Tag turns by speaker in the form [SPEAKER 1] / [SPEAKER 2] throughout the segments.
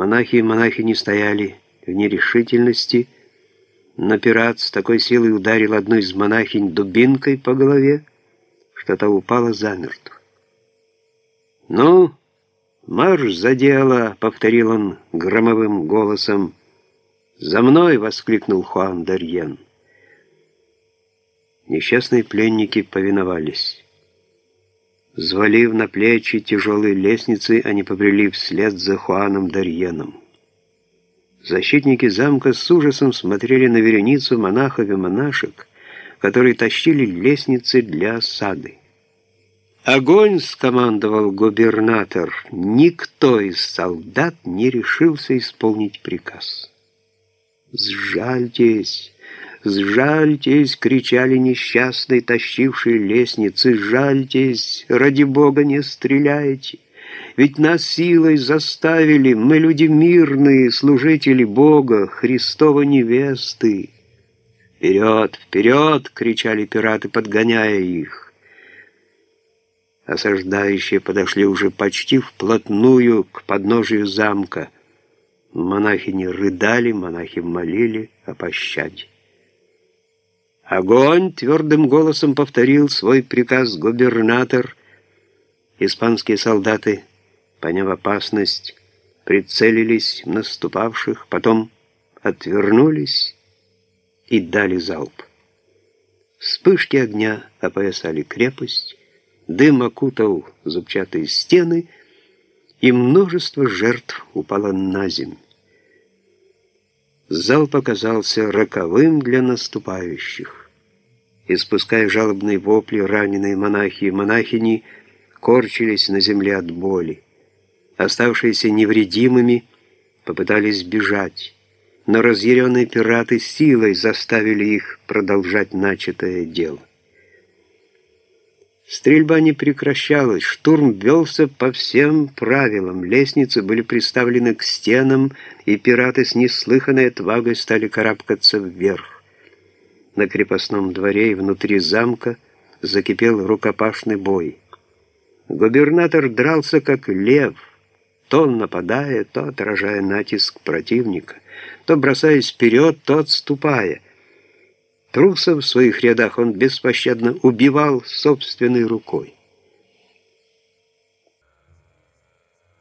[SPEAKER 1] Монахи и монахини стояли в нерешительности, но пират с такой силой ударил одну из монахинь дубинкой по голове, что та упала замертво. «Ну, марш за дело!» — повторил он громовым голосом. «За мной!» — воскликнул Хуан Дарьен. Несчастные пленники повиновались. Взвалив на плечи тяжелые лестницы, они побрели вслед за Хуаном Дарьеном. Защитники замка с ужасом смотрели на вереницу монахов и монашек, которые тащили лестницы для осады. «Огонь!» — скомандовал губернатор. Никто из солдат не решился исполнить приказ. «Сжальтесь! Сжальтесь!» — кричали несчастные, тащившие лестницы. «Жальтесь! Ради Бога не стреляйте! Ведь нас силой заставили, мы люди мирные, служители Бога, Христова невесты!» «Вперед! Вперед!» — кричали пираты, подгоняя их. Осаждающие подошли уже почти вплотную к подножию замка. Монахи не рыдали, монахи молили о пощаде. «Огонь!» — твердым голосом повторил свой приказ губернатор. Испанские солдаты, поняв опасность, прицелились в наступавших, потом отвернулись и дали залп. Вспышки огня опоясали крепость, дым окутал зубчатые стены, и множество жертв упало на землю. Зал показался роковым для наступающих. Испуская жалобные вопли, раненые монахи и монахини корчились на земле от боли. Оставшиеся невредимыми попытались бежать, но разъяренные пираты силой заставили их продолжать начатое дело. Стрельба не прекращалась, штурм велся по всем правилам, лестницы были приставлены к стенам, и пираты с неслыханной отвагой стали карабкаться вверх. На крепостном дворе и внутри замка закипел рукопашный бой. Губернатор дрался как лев, то нападая, то отражая натиск противника, то бросаясь вперед, то отступая. Трусов в своих рядах он беспощадно убивал собственной рукой.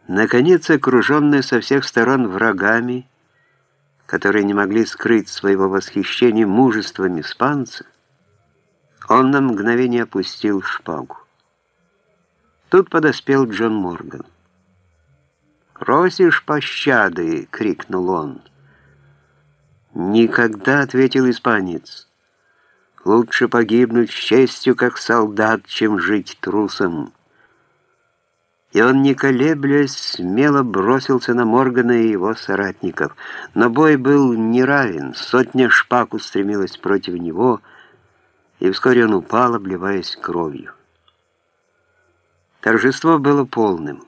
[SPEAKER 1] Наконец, окруженный со всех сторон врагами, которые не могли скрыть своего восхищения мужеством испанца, он на мгновение опустил шпагу. Тут подоспел Джон Морган. «Просишь пощады!» — крикнул он. «Никогда!» — ответил испанец. «Лучше погибнуть с честью, как солдат, чем жить трусом» и он, не колеблясь, смело бросился на Моргана и его соратников. Но бой был неравен, сотня шпаг устремилась против него, и вскоре он упал, обливаясь кровью. Торжество было полным.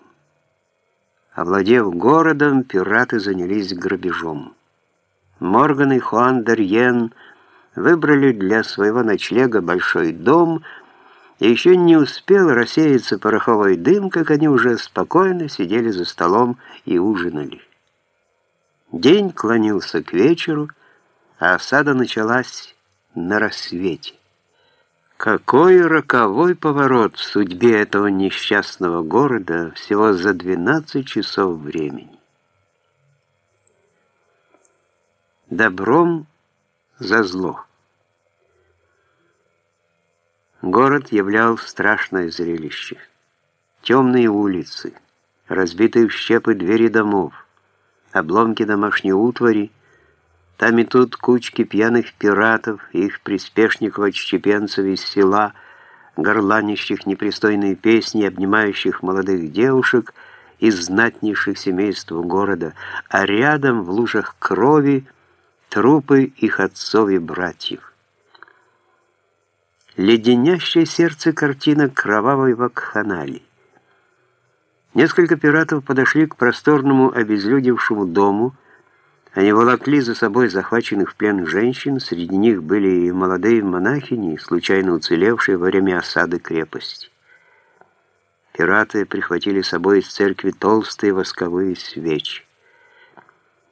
[SPEAKER 1] Овладев городом, пираты занялись грабежом. Морган и Хуан Дарьен выбрали для своего ночлега большой дом — и еще не успел рассеяться пороховой дым, как они уже спокойно сидели за столом и ужинали. День клонился к вечеру, а осада началась на рассвете. Какой роковой поворот в судьбе этого несчастного города всего за 12 часов времени. Добром за зло. Город являл страшное зрелище. Темные улицы, разбитые в щепы двери домов, обломки домашней утвари, там и тут кучки пьяных пиратов их приспешников-отщепенцев из села, горланищих непристойные песни, обнимающих молодых девушек из знатнейших семейств города, а рядом в лужах крови трупы их отцов и братьев леденящее сердце картина кровавой вакханалии. Несколько пиратов подошли к просторному обезлюдевшему дому. Они волокли за собой захваченных в плен женщин, среди них были и молодые монахини, случайно уцелевшие во время осады крепости. Пираты прихватили с собой из церкви толстые восковые свечи.